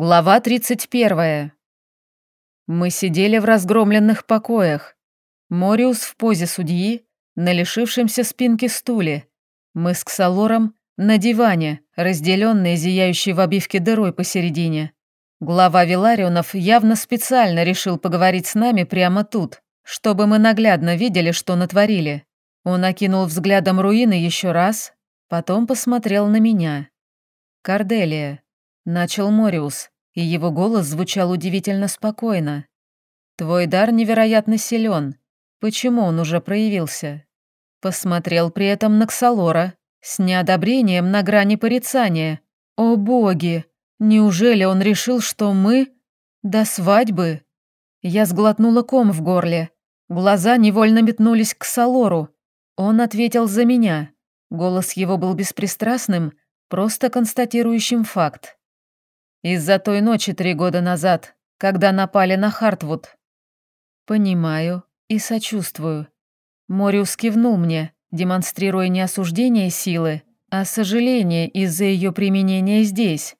Глава 31. Мы сидели в разгромленных покоях. Мориус в позе судьи, на лишившемся спинки стуле. Мы с Ксалором на диване, разделенные зияющей в обивке дырой посередине. Глава Виларионов явно специально решил поговорить с нами прямо тут, чтобы мы наглядно видели, что натворили. Он окинул взглядом руины еще раз, потом посмотрел на меня. Корделия. Начал Мориус, и его голос звучал удивительно спокойно. «Твой дар невероятно силен. Почему он уже проявился?» Посмотрел при этом на Ксалора, с неодобрением на грани порицания. «О боги! Неужели он решил, что мы...» «До свадьбы?» Я сглотнула ком в горле. Глаза невольно метнулись к Салору. Он ответил за меня. Голос его был беспристрастным, просто констатирующим факт. Из-за той ночи три года назад, когда напали на Хартвуд. Понимаю и сочувствую. Мориус кивнул мне, демонстрируя не осуждение силы, а сожаление из-за ее применения здесь.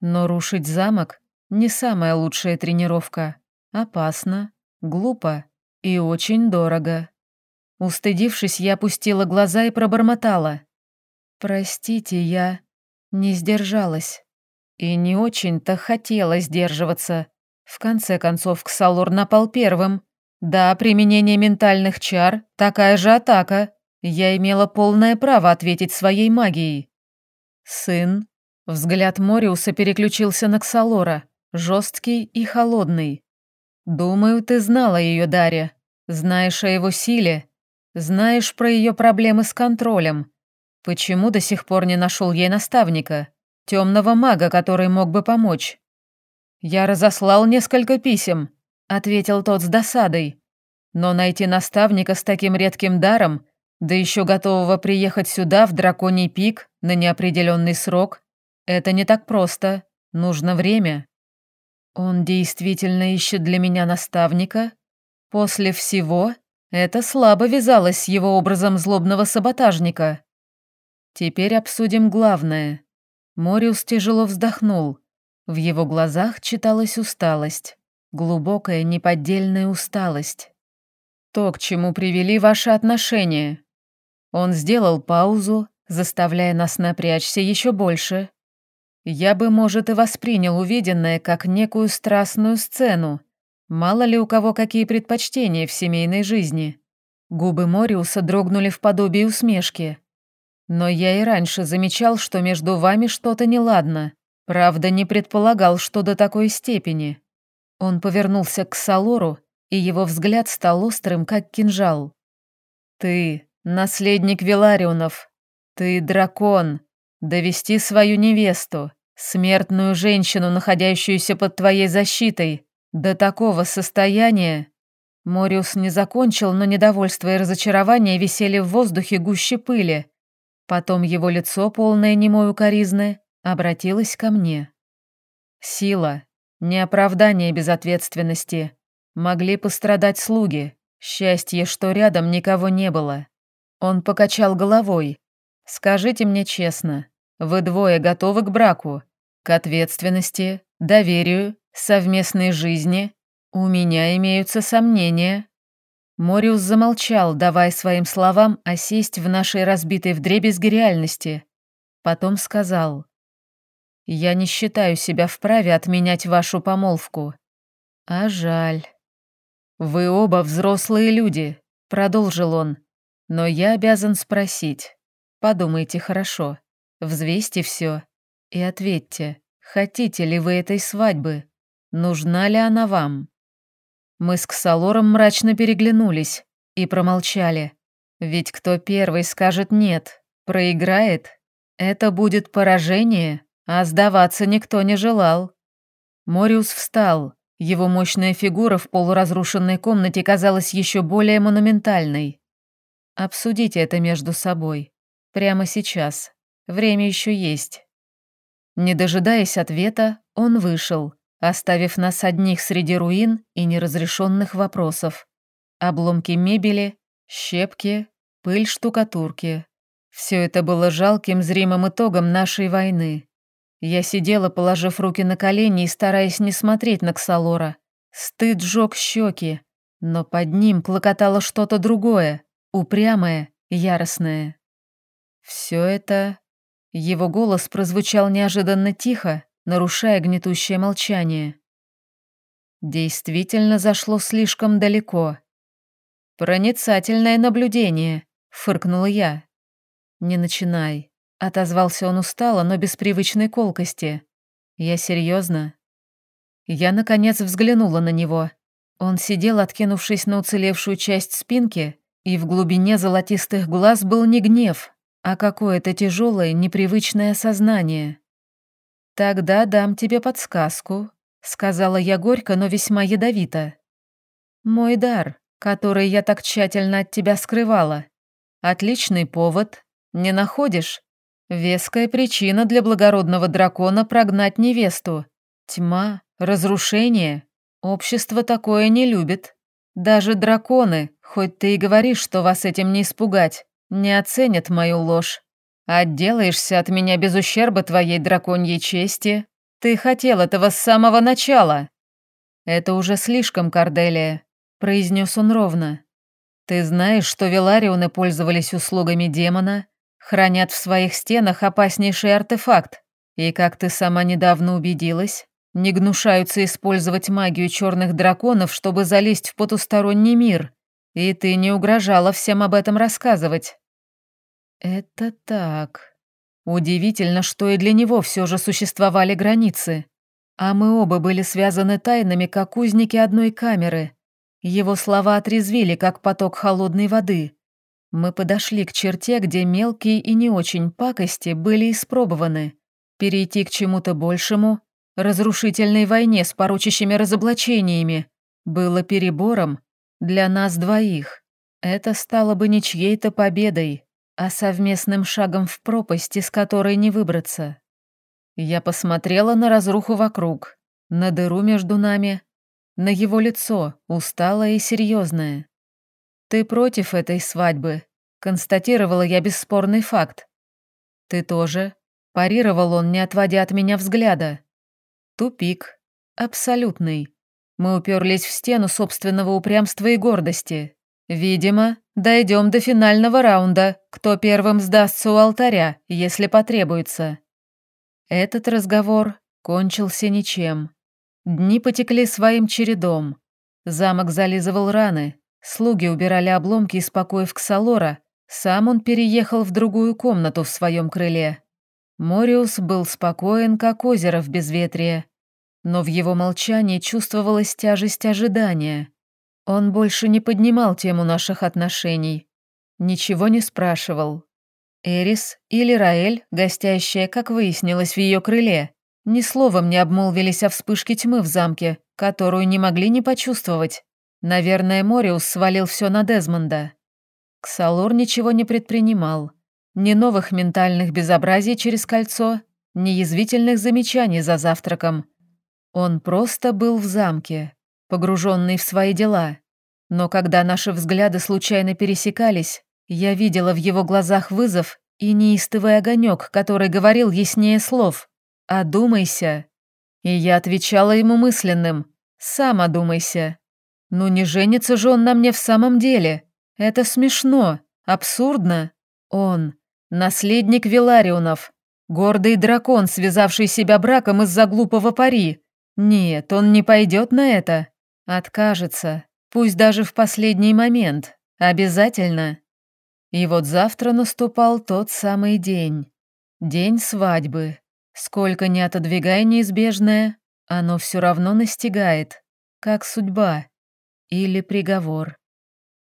Но рушить замок — не самая лучшая тренировка. Опасно, глупо и очень дорого. Устыдившись, я опустила глаза и пробормотала. «Простите, я не сдержалась». И не очень-то хотела сдерживаться. В конце концов, Ксалор напал первым. Да, применение ментальных чар – такая же атака. Я имела полное право ответить своей магией. Сын. Взгляд Мориуса переключился на Ксалора, жесткий и холодный. Думаю, ты знала ее, Дарья. Знаешь о его силе. Знаешь про ее проблемы с контролем. Почему до сих пор не нашел ей наставника? Темного мага, который мог бы помочь. Я разослал несколько писем, ответил тот с досадой. Но найти наставника с таким редким даром, да еще готового приехать сюда, в драконий пик, на неопределенный срок, это не так просто. Нужно время. Он действительно ищет для меня наставника? После всего это слабо вязалось с его образом злобного саботажника. Теперь обсудим главное. Мориус тяжело вздохнул. В его глазах читалась усталость. Глубокая, неподдельная усталость. То, к чему привели ваши отношения. Он сделал паузу, заставляя нас напрячься еще больше. Я бы, может, и воспринял увиденное как некую страстную сцену. Мало ли у кого какие предпочтения в семейной жизни. Губы Мориуса дрогнули в подобии усмешки. Но я и раньше замечал, что между вами что-то неладно. Правда, не предполагал, что до такой степени. Он повернулся к Салору, и его взгляд стал острым, как кинжал. «Ты — наследник Виларионов. Ты — дракон. Довести свою невесту, смертную женщину, находящуюся под твоей защитой, до такого состояния...» Мориус не закончил, но недовольство и разочарование висели в воздухе гуще пыли. Потом его лицо, полное немой укоризны, обратилось ко мне. Сила, не оправдание безответственности. Могли пострадать слуги. Счастье, что рядом никого не было. Он покачал головой. «Скажите мне честно, вы двое готовы к браку? К ответственности, доверию, совместной жизни? У меня имеются сомнения». Мориус замолчал, давая своим словам осесть в нашей разбитой вдребезги реальности. Потом сказал. «Я не считаю себя вправе отменять вашу помолвку. А жаль». «Вы оба взрослые люди», — продолжил он. «Но я обязан спросить. Подумайте хорошо, взвесьте все и ответьте, хотите ли вы этой свадьбы? Нужна ли она вам?» Мы с Ксалором мрачно переглянулись и промолчали. Ведь кто первый скажет «нет», проиграет, это будет поражение, а сдаваться никто не желал. Мориус встал. Его мощная фигура в полуразрушенной комнате казалась еще более монументальной. Обсудите это между собой. Прямо сейчас. Время еще есть. Не дожидаясь ответа, он вышел, оставив нас одних среди руин и неразрешенных вопросов. Обломки мебели, щепки, пыль штукатурки. Все это было жалким зримым итогом нашей войны. Я сидела, положив руки на колени и стараясь не смотреть на Ксалора. Стыд жёг щеки, но под ним клокотало что-то другое, упрямое, яростное. Все это... Его голос прозвучал неожиданно тихо, нарушая гнетущее молчание. Действительно зашло слишком далеко. «Проницательное наблюдение», — фыркнула я. «Не начинай», — отозвался он устало, но без привычной колкости. «Я серьезно. Я, наконец, взглянула на него. Он сидел, откинувшись на уцелевшую часть спинки, и в глубине золотистых глаз был не гнев, а какое-то тяжелое, непривычное сознание. «Тогда дам тебе подсказку», — сказала я горько, но весьма ядовито. «Мой дар, который я так тщательно от тебя скрывала. Отличный повод, не находишь? Веская причина для благородного дракона прогнать невесту. Тьма, Разрушение. Общество такое не любит. Даже драконы, хоть ты и говоришь, что вас этим не испугать, не оценят мою ложь. Отделаешься от меня без ущерба твоей драконьей чести. Ты хотел этого с самого начала. Это уже слишком, Корделия, произнес он ровно. Ты знаешь, что Веларионы пользовались услугами демона, хранят в своих стенах опаснейший артефакт. И как ты сама недавно убедилась, не гнушаются использовать магию черных драконов, чтобы залезть в потусторонний мир. И ты не угрожала всем об этом рассказывать. Это так. Удивительно, что и для него все же существовали границы. А мы оба были связаны тайнами, как узники одной камеры. Его слова отрезвили, как поток холодной воды. Мы подошли к черте, где мелкие и не очень пакости были испробованы. Перейти к чему-то большему разрушительной войне с порочащими разоблачениями было перебором для нас двоих. Это стало бы не чьей-то победой, а совместным шагом в пропасть, из которой не выбраться. Я посмотрела на разруху вокруг, на дыру между нами, на его лицо, усталое и серьезное. «Ты против этой свадьбы», — констатировала я бесспорный факт. «Ты тоже?» — парировал он, не отводя от меня взгляда. Тупик. Абсолютный. Мы уперлись в стену собственного упрямства и гордости. Видимо, дойдем до финального раунда, кто первым сдастся у алтаря, если потребуется. Этот разговор кончился ничем. Дни потекли своим чередом. Замок зализывал раны, слуги убирали обломки из покоев Ксалора, сам он переехал в другую комнату в своем крыле. Мориус был спокоен, как озеро в безветрие, но в его молчании чувствовалась тяжесть ожидания. Он больше не поднимал тему наших отношений, ничего не спрашивал. Эрис или Раэль, гостящая, как выяснилось, в ее крыле, ни словом не обмолвились о вспышке тьмы в замке, которую не могли не почувствовать. Наверное, Мориус свалил все на Дезмонда. Ксалор ничего не предпринимал. Ни новых ментальных безобразий через кольцо, ни язвительных замечаний за завтраком. Он просто был в замке, погруженный в свои дела. Но когда наши взгляды случайно пересекались, я видела в его глазах вызов и неистовый огонек, который говорил яснее слов «Одумайся». И я отвечала ему мысленным «Сам одумайся». Ну не женится же он на мне в самом деле. Это смешно, абсурдно. Он, Наследник Виларионов. Гордый дракон, связавший себя браком из-за глупого пари. Нет, он не пойдет на это. Откажется. Пусть даже в последний момент. Обязательно. И вот завтра наступал тот самый день. День свадьбы. Сколько не отодвигай неизбежное, оно все равно настигает. Как судьба. Или приговор.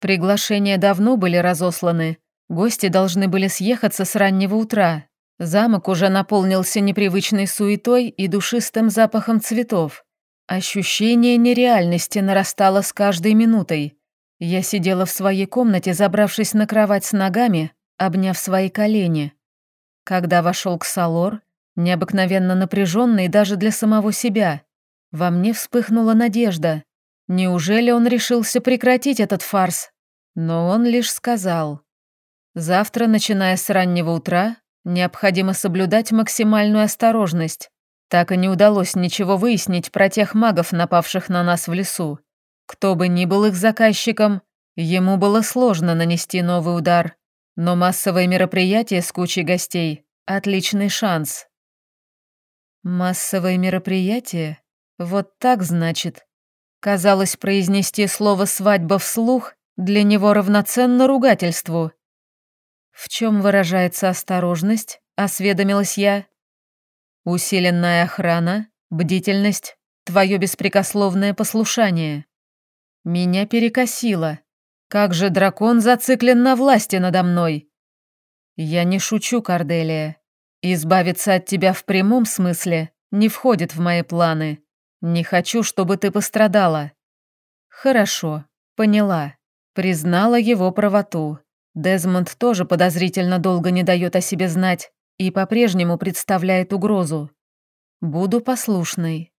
Приглашения давно были разосланы, Гости должны были съехаться с раннего утра. Замок уже наполнился непривычной суетой и душистым запахом цветов. Ощущение нереальности нарастало с каждой минутой. Я сидела в своей комнате, забравшись на кровать с ногами, обняв свои колени. Когда вошел Ксалор, необыкновенно напряженный даже для самого себя, во мне вспыхнула надежда. Неужели он решился прекратить этот фарс? Но он лишь сказал — Завтра, начиная с раннего утра, Необходимо соблюдать максимальную осторожность. Так и не удалось ничего выяснить про тех магов, напавших на нас в лесу. Кто бы ни был их заказчиком, ему было сложно нанести новый удар. Но массовое мероприятие с кучей гостей – отличный шанс. Массовое мероприятие? Вот так, значит. Казалось, произнести слово «свадьба» вслух для него равноценно ругательству. В чем выражается осторожность, осведомилась я. Усиленная охрана, бдительность, твое беспрекословное послушание. Меня перекосило. Как же дракон зациклен на власти надо мной? Я не шучу, Корделия. Избавиться от тебя в прямом смысле не входит в мои планы. Не хочу, чтобы ты пострадала. Хорошо, поняла. Признала его правоту. Дезмонд тоже подозрительно долго не дает о себе знать и по-прежнему представляет угрозу. Буду послушной.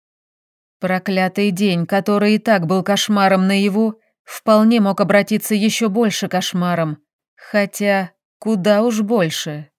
Проклятый день, который и так был кошмаром наяву, вполне мог обратиться еще больше кошмаром. Хотя, куда уж больше.